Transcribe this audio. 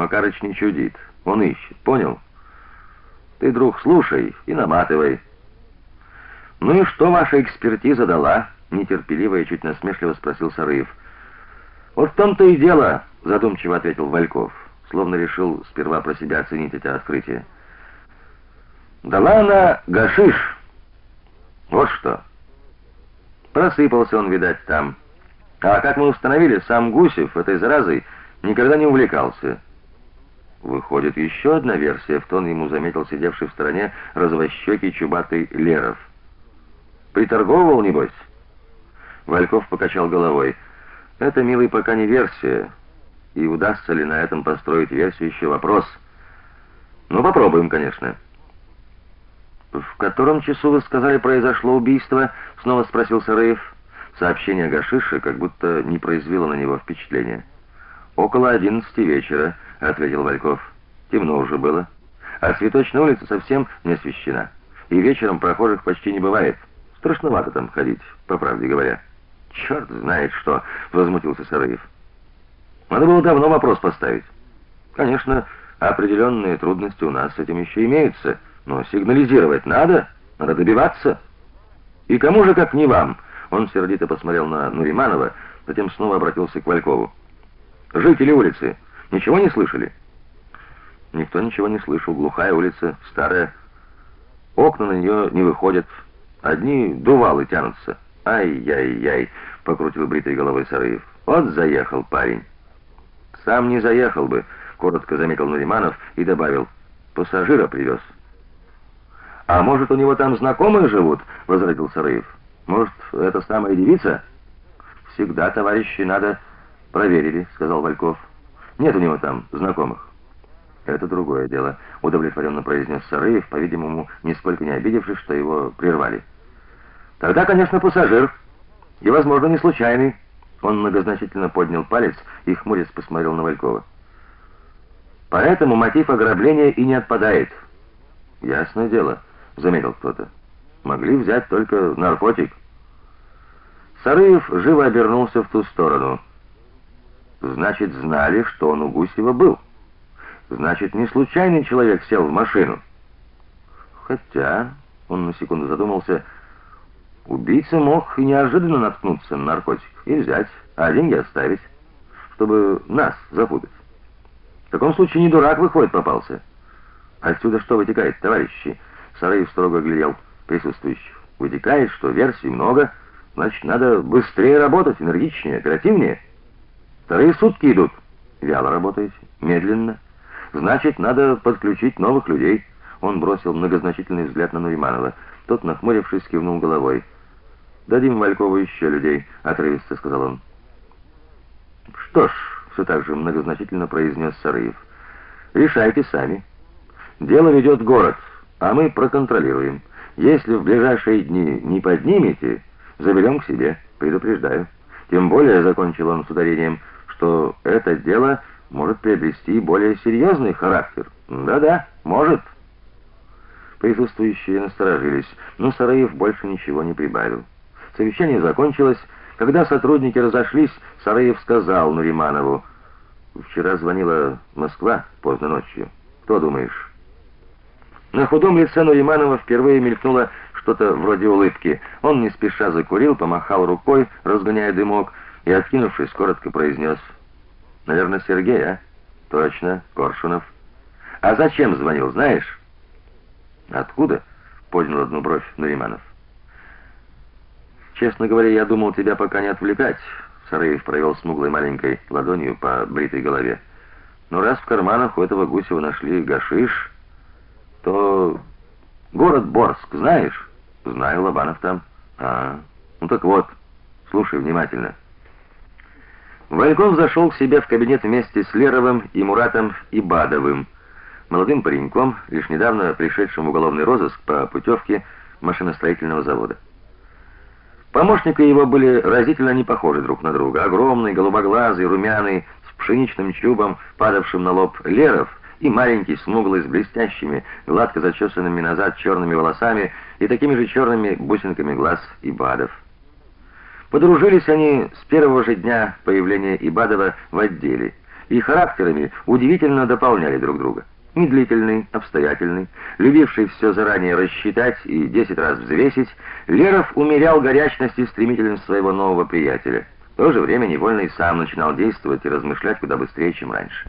Макарыч не чудит. Он ищет, понял? Ты, друг, слушай и наматывай. Ну и что ваша экспертиза дала? нетерпеливо и чуть насмешливо спросил Сарыев. Вот в том-то и дело, задумчиво ответил Вальков, словно решил сперва про себя оценить это открытие. Дала она гашиш. Вот что. Просыпался он, видать, там. А как мы установили, сам Гусев этой заразой никогда не увлекался. Выходит, еще одна версия, в тон ему заметил сидевший в стороне развощекий чубатый Леров. Приторговывал, небось? Вальков покачал головой. Это, милый, пока не версия. И удастся ли на этом построить версию еще вопрос. Ну, попробуем, конечно. В котором часу вы сказали произошло убийство? снова спросил Сараев. Сообщение Гашиша как будто не произвело на него впечатления. Около одиннадцати вечера, ответил Вальков. Темно уже было, а Цветочная улица совсем не освещена. И вечером прохожих почти не бывает. Страшновато там ходить, по правде говоря. «Черт знает что, возмутился Сараев. Надо было давно вопрос поставить. Конечно, определенные трудности у нас с этим еще имеются, но сигнализировать надо, надо добиваться. И кому же, как не вам? Он сердито посмотрел на Нуриманова, затем снова обратился к Валькову. Жители улицы ничего не слышали? Никто ничего не слышал. Глухая улица, старая. Окна на нее не выходят. Одни дувалы тянутся. Ай-яй-яй, покрутил бритой головой Сарыев. Вот заехал парень. Сам не заехал бы, коротко заметил Нуриманов и добавил: пассажира привез. А может, у него там знакомые живут, возразил Сарыев. Может, это самая девица? Всегда, товарищи, надо проверили, сказал Вальков. Нет у него там знакомых. Это другое дело, удовлетворенно произнес Сарыев, по-видимому, нисколько не обидевшись, что его прервали. Тогда, конечно, пассажир, и, возможно, не случайный. Он многозначительно поднял палец и хмурясь посмотрел на Валькова. Поэтому мотив ограбления и не отпадает. Ясное дело, заметил кто-то. Могли взять только наркотик. Сарыев живо обернулся в ту сторону. Значит, знали, что он у Гусева был. Значит, не случайный человек сел в машину. Хотя, он на секунду задумался, убийца мог и неожиданно наткнуться на наркотик и взять, а деньги оставить, чтобы нас запутать. В таком случае не дурак выходит попался. Отсюда что вытекает, товарищи? Сараев строго глядел присутствующих. Вытекает, что версий много, значит, надо быстрее работать, энергичнее, оперативнее. Вторые сутки идут. Вяло работаете, медленно. Значит, надо подключить новых людей. Он бросил многозначительный взгляд на Нуриманова. Тот, нахмурившись, кивнул головой. Дадим Валькову еще людей, отрывисто сказал он. Что ж, все так же многозначительно произнес Сарыев. Решайте сами. Дело ведет город, а мы проконтролируем. Если в ближайшие дни не поднимете, заберем к себе, предупреждаю. Тем более, закончил он с ударением, что это дело может приобрести более серьезный характер. Да-да, может. Присутствующие насторожились, но Сараев больше ничего не прибавил. Совещание закончилось. Когда сотрудники разошлись, Сараев сказал Нуриманову: "Вчера звонила Москва поздно ночью. Кто думаешь?" На худом лице Нуриманова впервые мелькнуло что-то вроде улыбки. Он не спеша закурил, помахал рукой, разгоняя дымок, и откинувшись, коротко произнес: "Наверное, Сергей, а? Точно, Коршунов. А зачем звонил, знаешь?" "Откуда?" поднял одну бровь Нуриманов. Честно говоря, я думал тебя пока не отвлекать. Сараев провел смуглой маленькой ладонью по бритой голове. Но раз в карманах у этого Гусева нашли гашиш, то город Борск, знаешь? Знаю, Лобанов там. А, ну так вот, слушай внимательно. Вальков зашел к себе в кабинет вместе с Леровым и Муратом Ибадовым, молодым пареньком, лишь недавно пришедшим в уголовный розыск по путевке машиностроительного завода. Помощники его были разительно не похожи друг на друга. Огромный, голубоглазый, румяный, с пшеничным чубом, падавшим на лоб Леров, и маленький, смуглый, с блестящими, гладко зачесанными назад черными волосами и такими же черными бусинками глаз Ибадов. Подружились они с первого же дня появления Ибадова в отделе, и характерами удивительно дополняли друг друга. Медлительный, обстоятельный, любивший все заранее рассчитать и десять раз взвесить, Леров умерял горячность и стремительность своего нового приятеля. В то же время невольно и сам начинал действовать и размышлять куда быстрее, чем раньше.